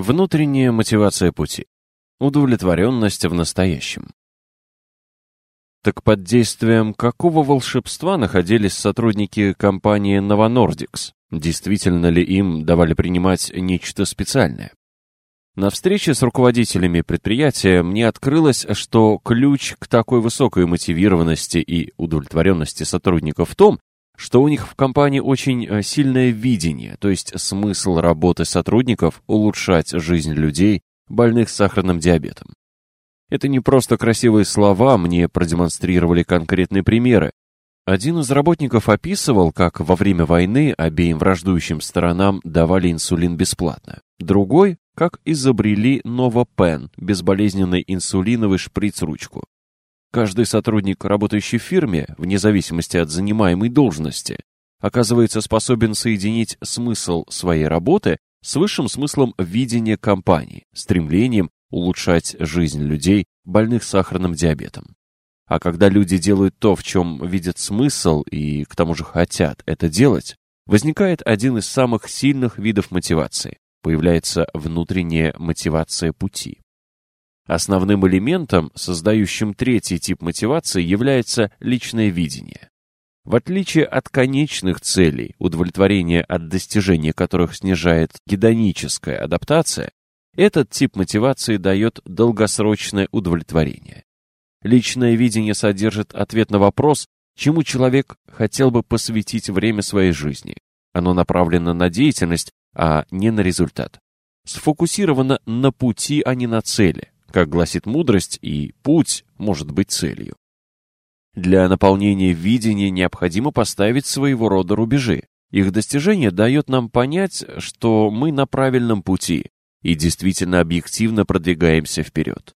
Внутренняя мотивация пути. Удовлетворенность в настоящем. Так под действием какого волшебства находились сотрудники компании Новонордикс? Действительно ли им давали принимать нечто специальное? На встрече с руководителями предприятия мне открылось, что ключ к такой высокой мотивированности и удовлетворенности сотрудников в том, что у них в компании очень э, сильное видение, то есть смысл работы сотрудников улучшать жизнь людей, больных сахарным диабетом. Это не просто красивые слова, мне продемонстрировали конкретные примеры. Один из работников описывал, как во время войны обеим враждующим сторонам давали инсулин бесплатно. Другой, как изобрели Новопен, безболезненный инсулиновый шприц-ручку. Каждый сотрудник, работающий в фирме, вне зависимости от занимаемой должности, оказывается способен соединить смысл своей работы с высшим смыслом видения компании, стремлением улучшать жизнь людей, больных сахарным диабетом. А когда люди делают то, в чем видят смысл и к тому же хотят это делать, возникает один из самых сильных видов мотивации. Появляется внутренняя мотивация пути. Основным элементом, создающим третий тип мотивации, является личное видение. В отличие от конечных целей, удовлетворение от достижения которых снижает гедоническая адаптация, этот тип мотивации дает долгосрочное удовлетворение. Личное видение содержит ответ на вопрос, чему человек хотел бы посвятить время своей жизни. Оно направлено на деятельность, а не на результат. Сфокусировано на пути, а не на цели. Как гласит мудрость, и путь может быть целью. Для наполнения видения необходимо поставить своего рода рубежи. Их достижение дает нам понять, что мы на правильном пути и действительно объективно продвигаемся вперед.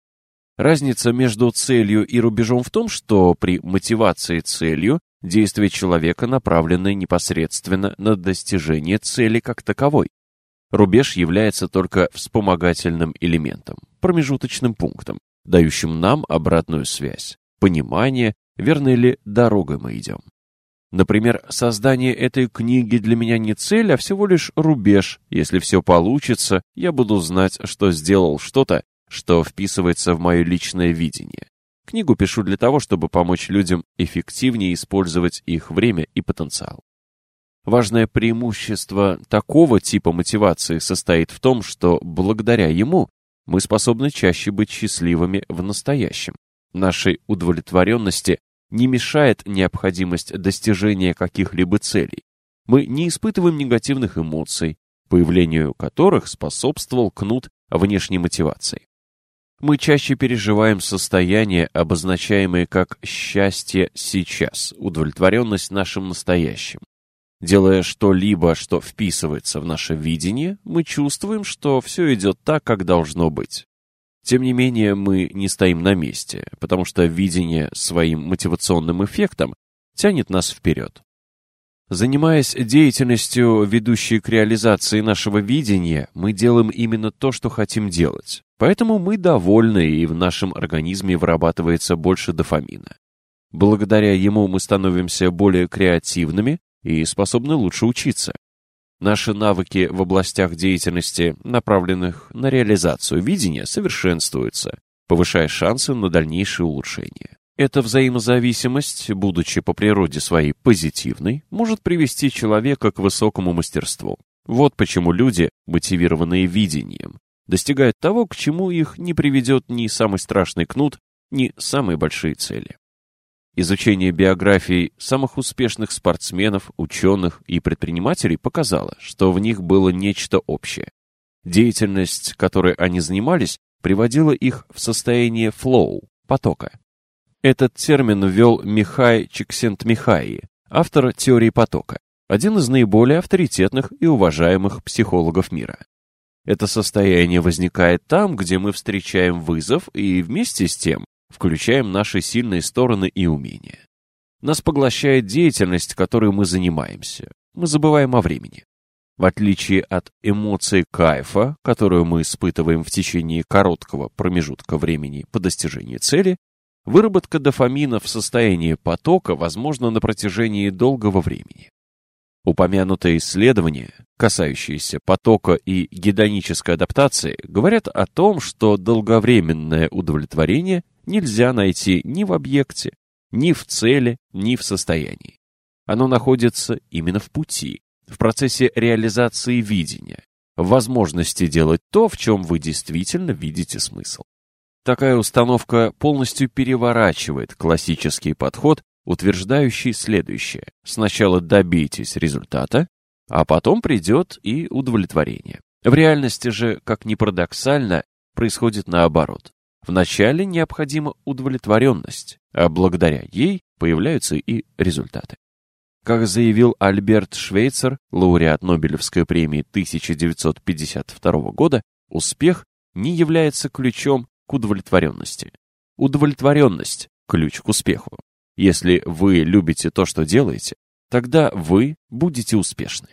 Разница между целью и рубежом в том, что при мотивации целью действия человека направлены непосредственно на достижение цели как таковой. Рубеж является только вспомогательным элементом, промежуточным пунктом, дающим нам обратную связь, понимание, верной ли дорогой мы идем. Например, создание этой книги для меня не цель, а всего лишь рубеж. Если все получится, я буду знать, что сделал что-то, что вписывается в мое личное видение. Книгу пишу для того, чтобы помочь людям эффективнее использовать их время и потенциал. Важное преимущество такого типа мотивации состоит в том, что благодаря ему мы способны чаще быть счастливыми в настоящем. Нашей удовлетворенности не мешает необходимость достижения каких-либо целей. Мы не испытываем негативных эмоций, появлению которых способствовал кнут внешней мотивации. Мы чаще переживаем состояние, обозначаемое как «счастье сейчас», удовлетворенность нашим настоящим. Делая что-либо, что вписывается в наше видение, мы чувствуем, что все идет так, как должно быть. Тем не менее, мы не стоим на месте, потому что видение своим мотивационным эффектом тянет нас вперед. Занимаясь деятельностью, ведущей к реализации нашего видения, мы делаем именно то, что хотим делать. Поэтому мы довольны, и в нашем организме вырабатывается больше дофамина. Благодаря ему мы становимся более креативными, и способны лучше учиться. Наши навыки в областях деятельности, направленных на реализацию видения, совершенствуются, повышая шансы на дальнейшее улучшение. Эта взаимозависимость, будучи по природе своей позитивной, может привести человека к высокому мастерству. Вот почему люди, мотивированные видением, достигают того, к чему их не приведет ни самый страшный кнут, ни самые большие цели. Изучение биографий самых успешных спортсменов, ученых и предпринимателей показало, что в них было нечто общее. Деятельность, которой они занимались, приводила их в состояние флоу, потока. Этот термин ввел Михай Чиксент-Михаи, автор теории потока, один из наиболее авторитетных и уважаемых психологов мира. Это состояние возникает там, где мы встречаем вызов и вместе с тем включаем наши сильные стороны и умения. Нас поглощает деятельность, которой мы занимаемся. Мы забываем о времени. В отличие от эмоций кайфа, которую мы испытываем в течение короткого промежутка времени по достижении цели, выработка дофамина в состоянии потока возможна на протяжении долгого времени. Упомянутые исследования, касающиеся потока и гедонической адаптации, говорят о том, что долговременное удовлетворение нельзя найти ни в объекте, ни в цели, ни в состоянии. Оно находится именно в пути, в процессе реализации видения, в возможности делать то, в чем вы действительно видите смысл. Такая установка полностью переворачивает классический подход, утверждающий следующее. Сначала добейтесь результата, а потом придет и удовлетворение. В реальности же, как ни парадоксально, происходит наоборот. Вначале необходима удовлетворенность, а благодаря ей появляются и результаты. Как заявил Альберт Швейцер, лауреат Нобелевской премии 1952 года, успех не является ключом к удовлетворенности. Удовлетворенность – ключ к успеху. Если вы любите то, что делаете, тогда вы будете успешны.